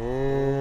Oh.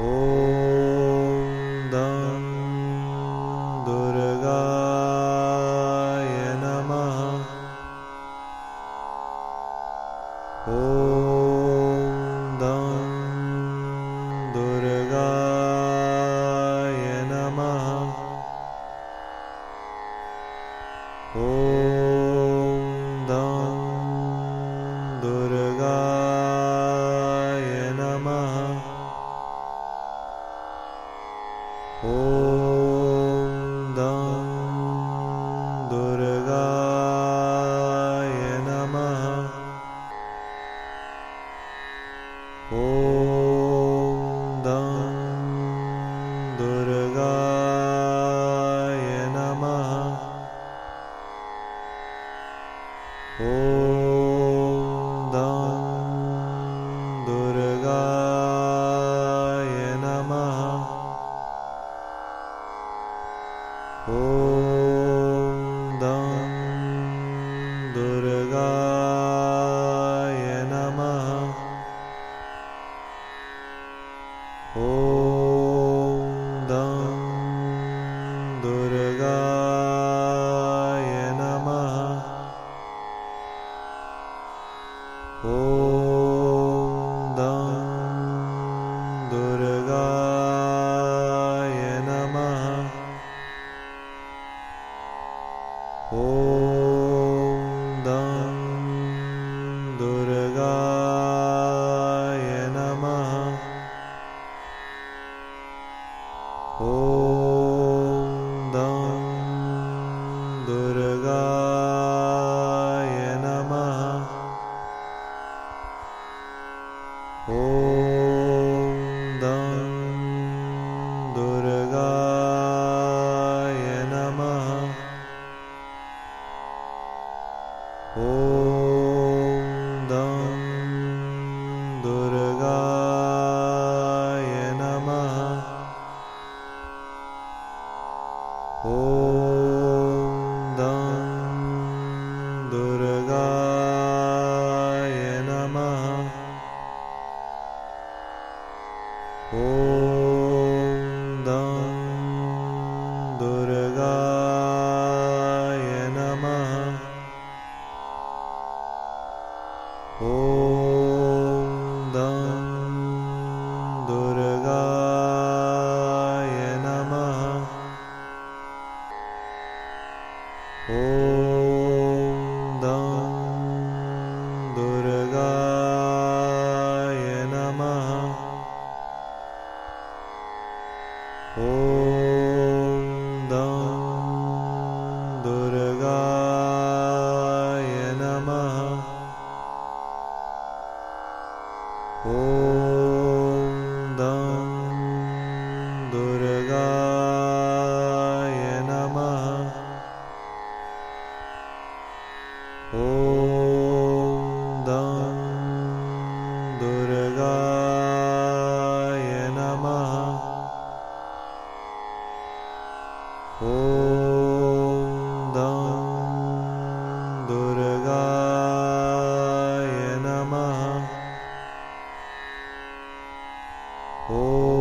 Oh. God. Oh.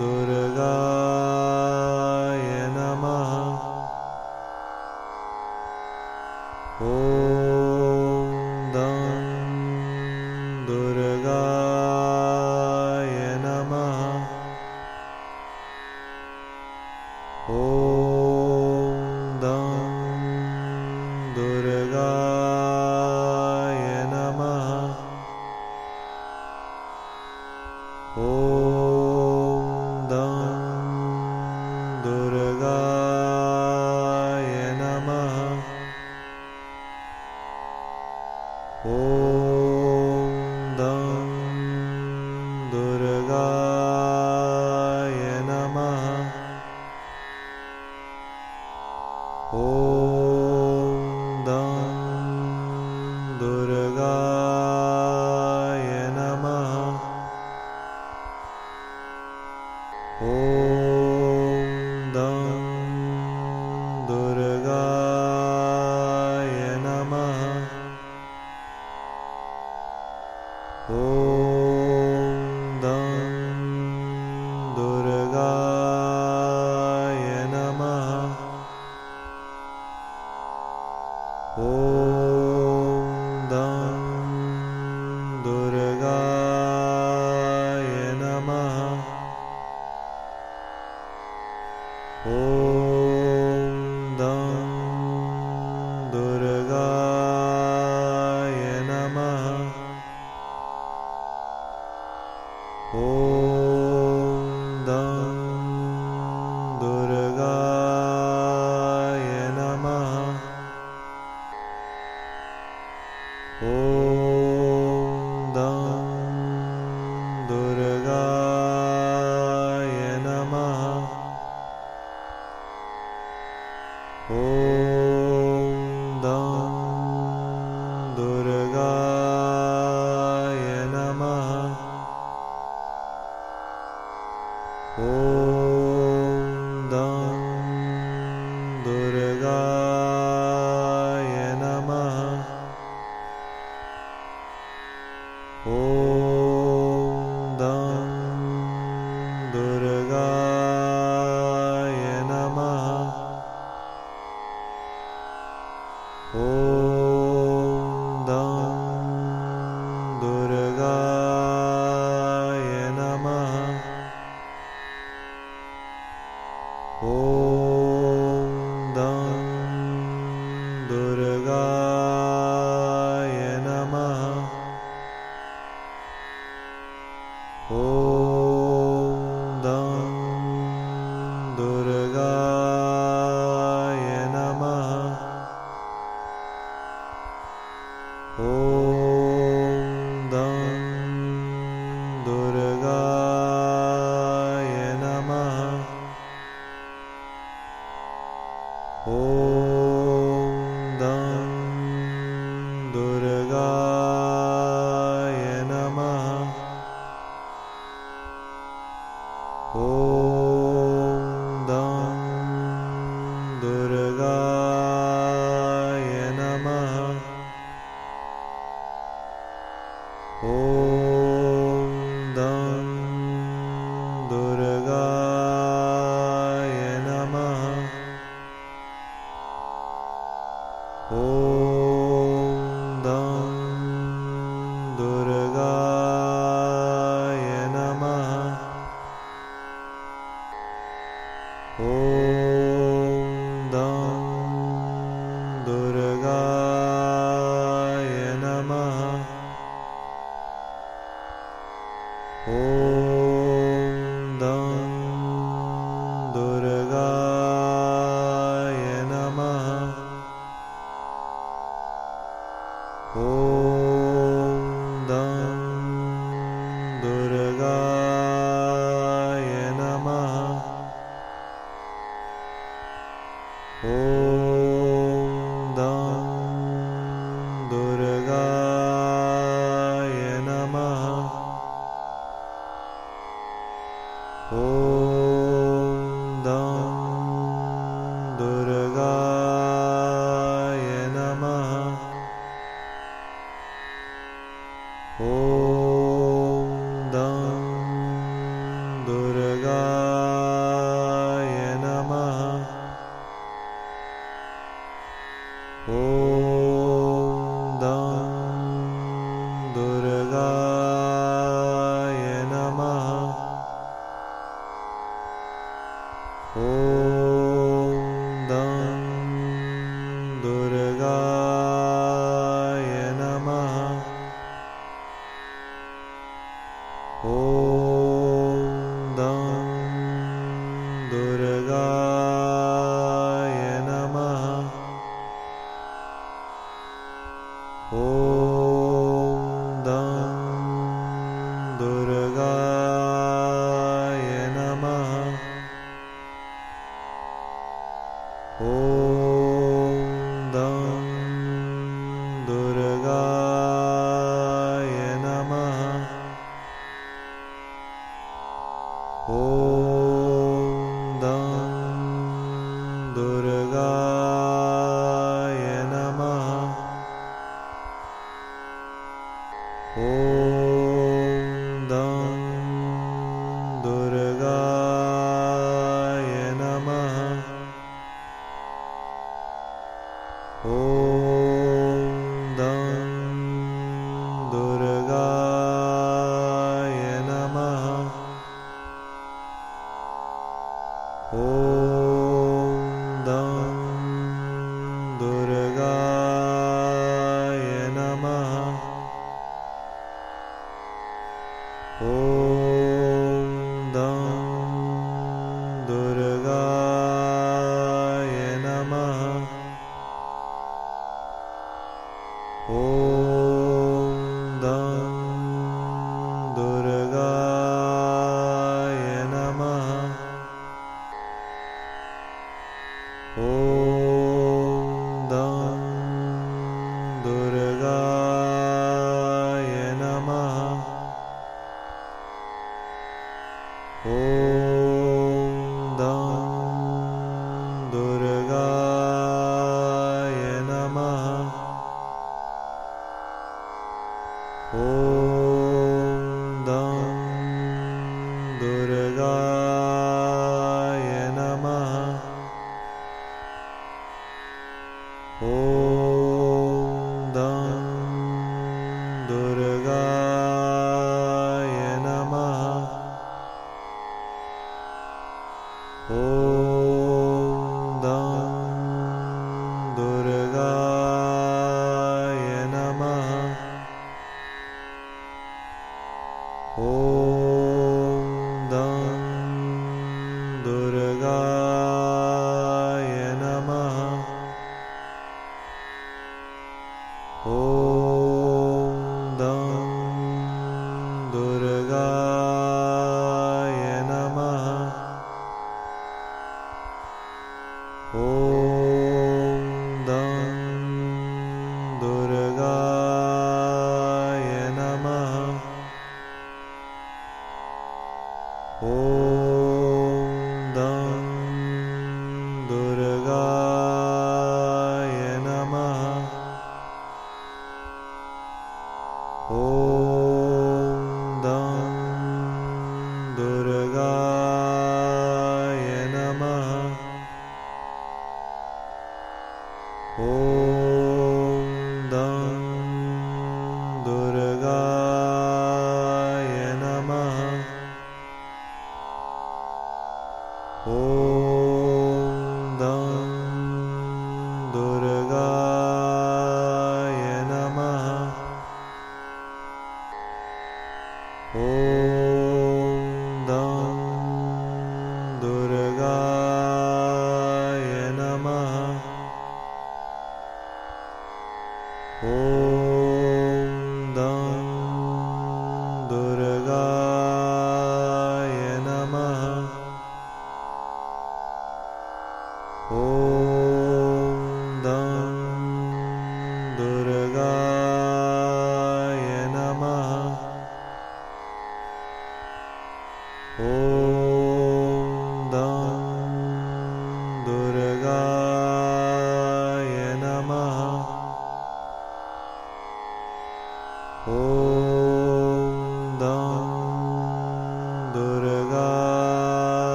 Durga Oh.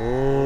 Oh.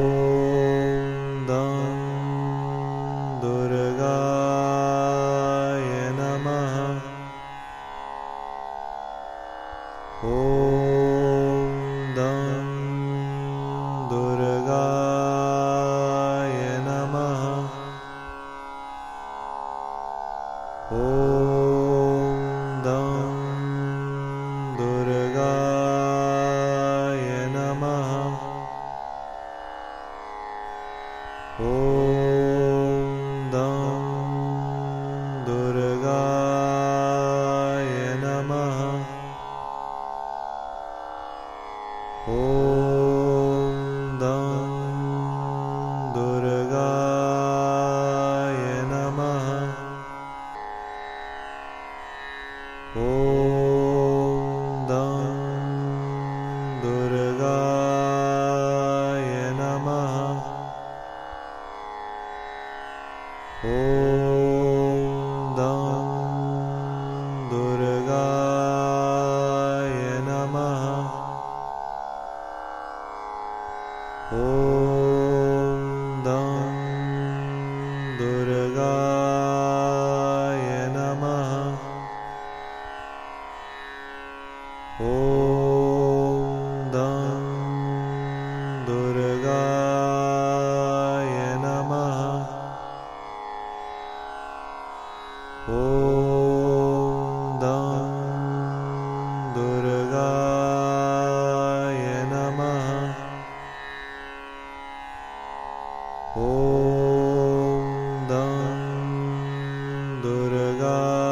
Durga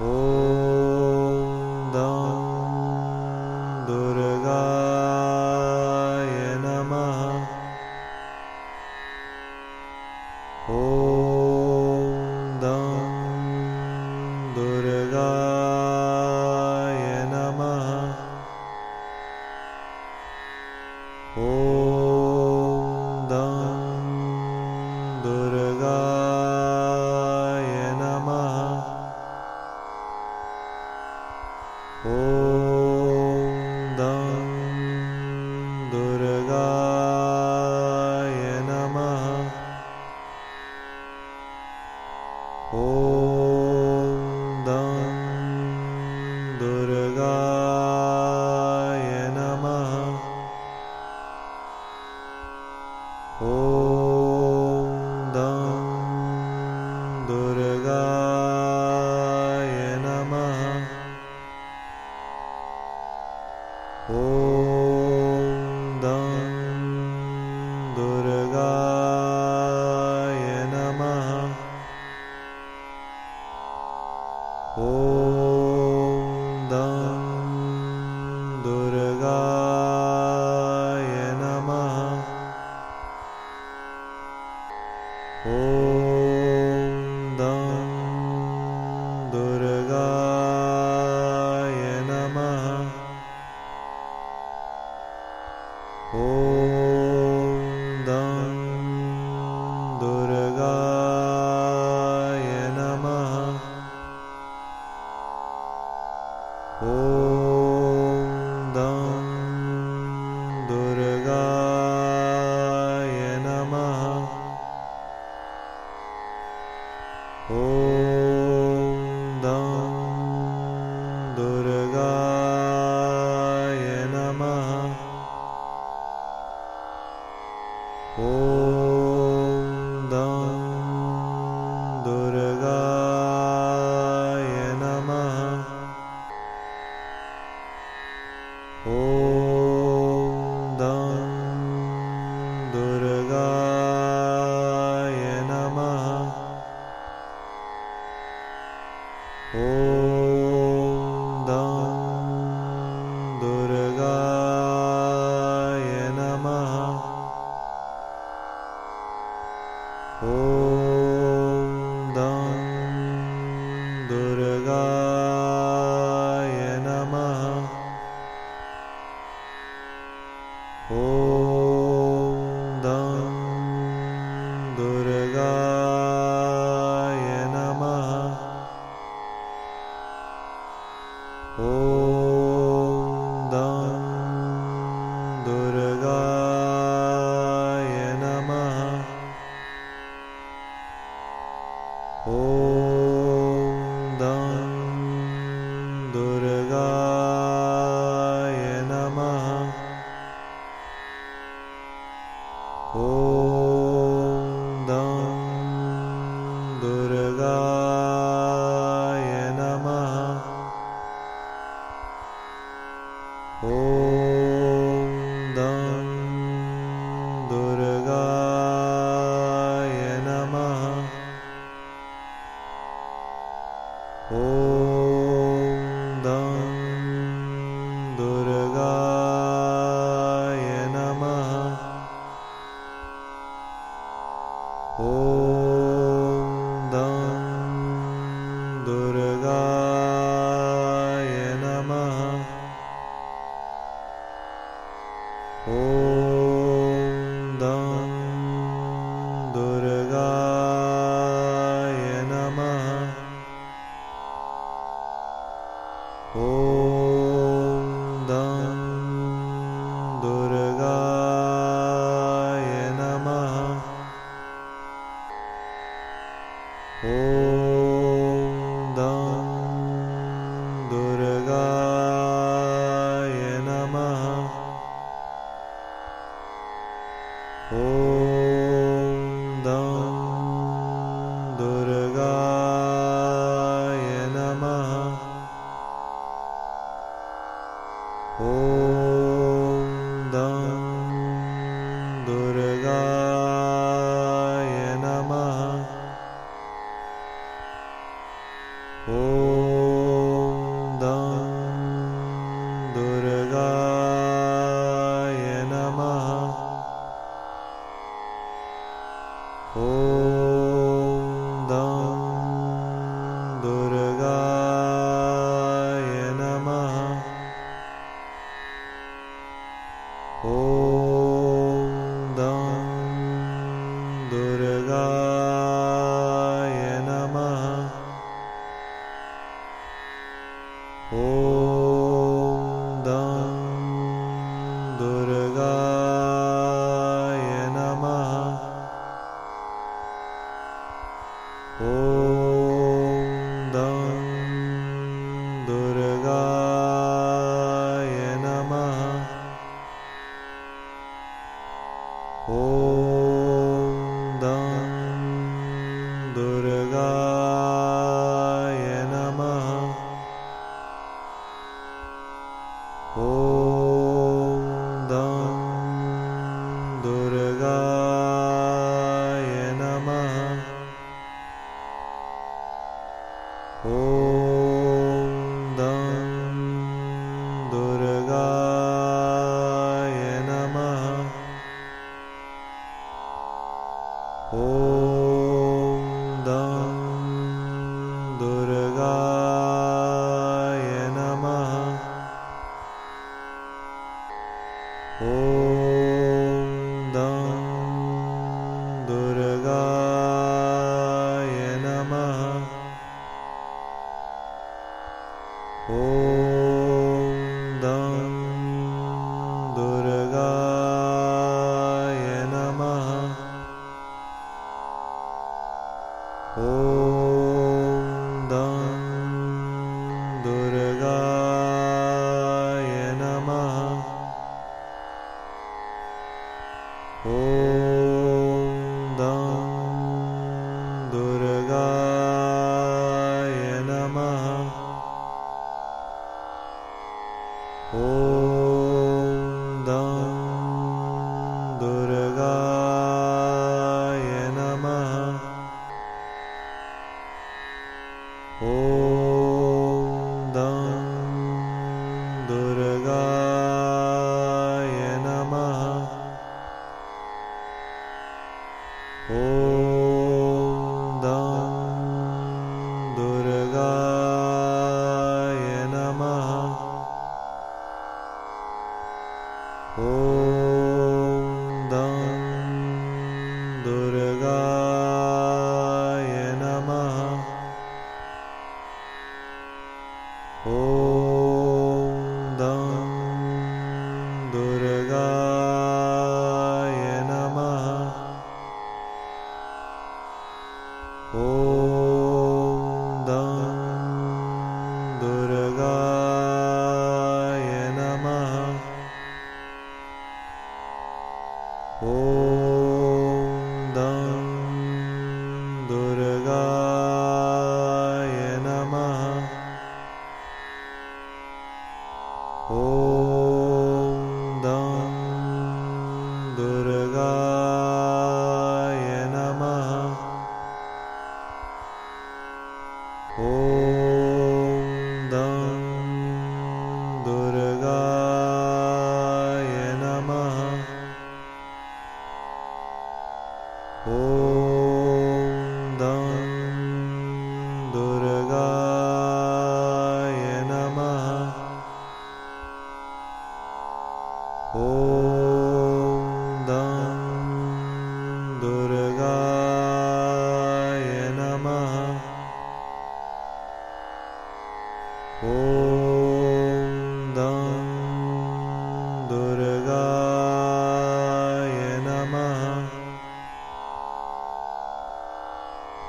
Oh.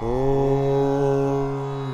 Om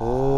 Oh.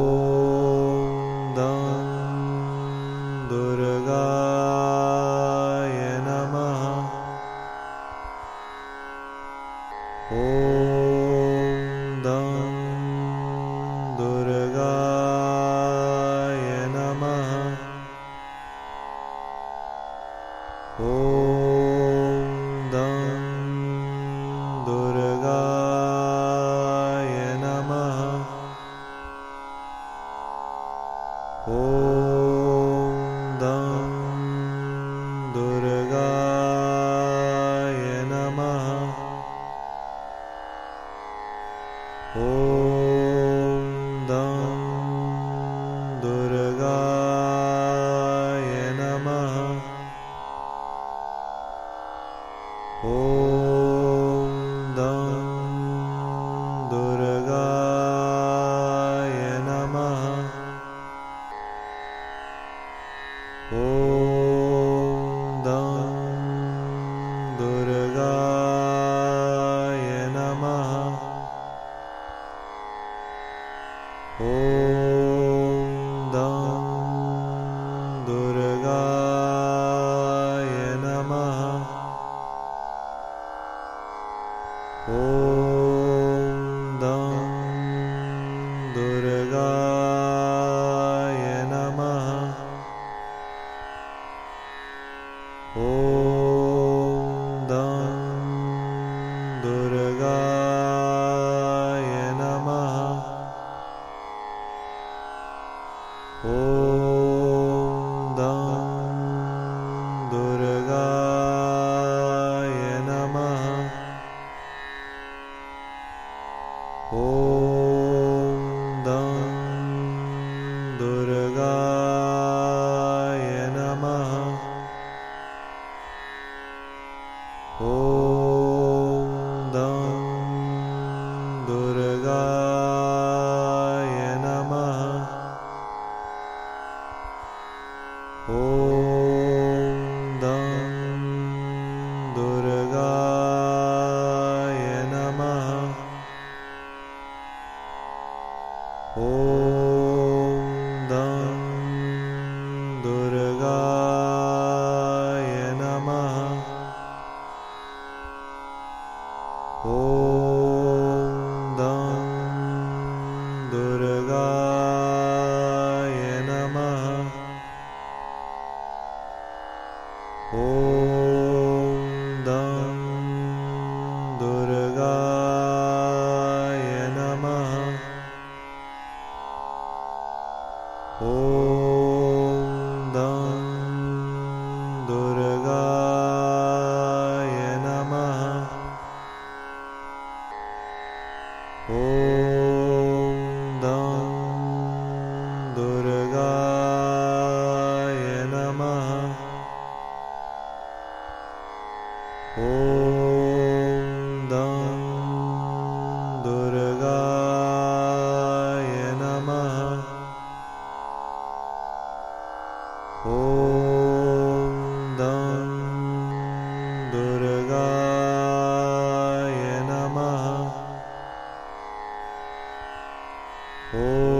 Oh.